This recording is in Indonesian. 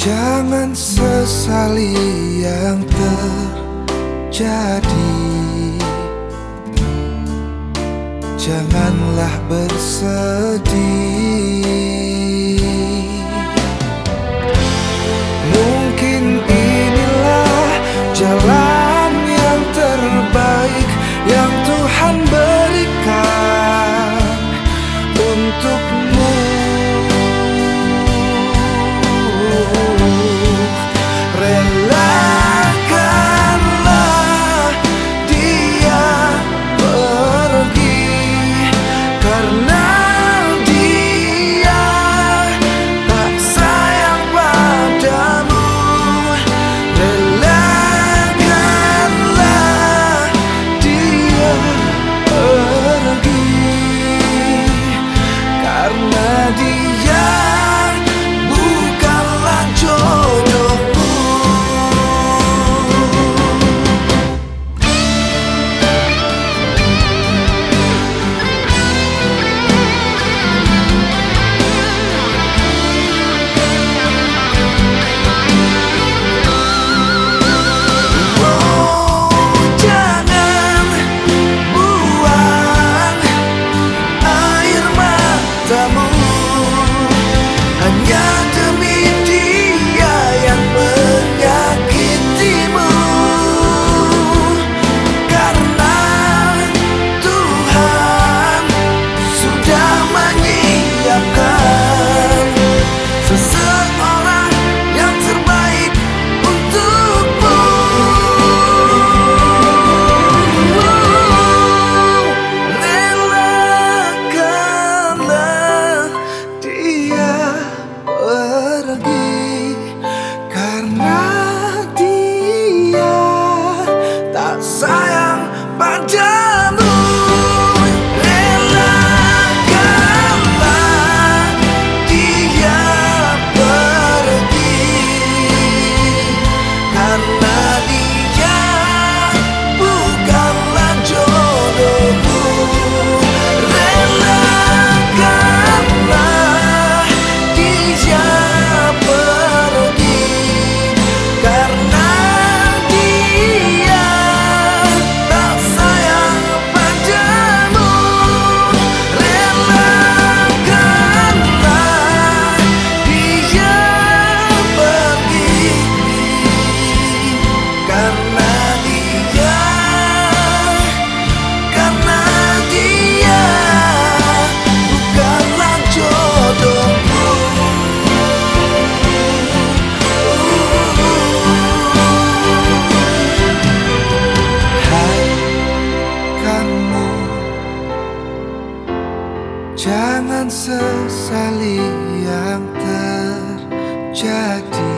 Jangan sesali yang terjadi. Janganlah bersedih. di Jangan sesali yang terjadi.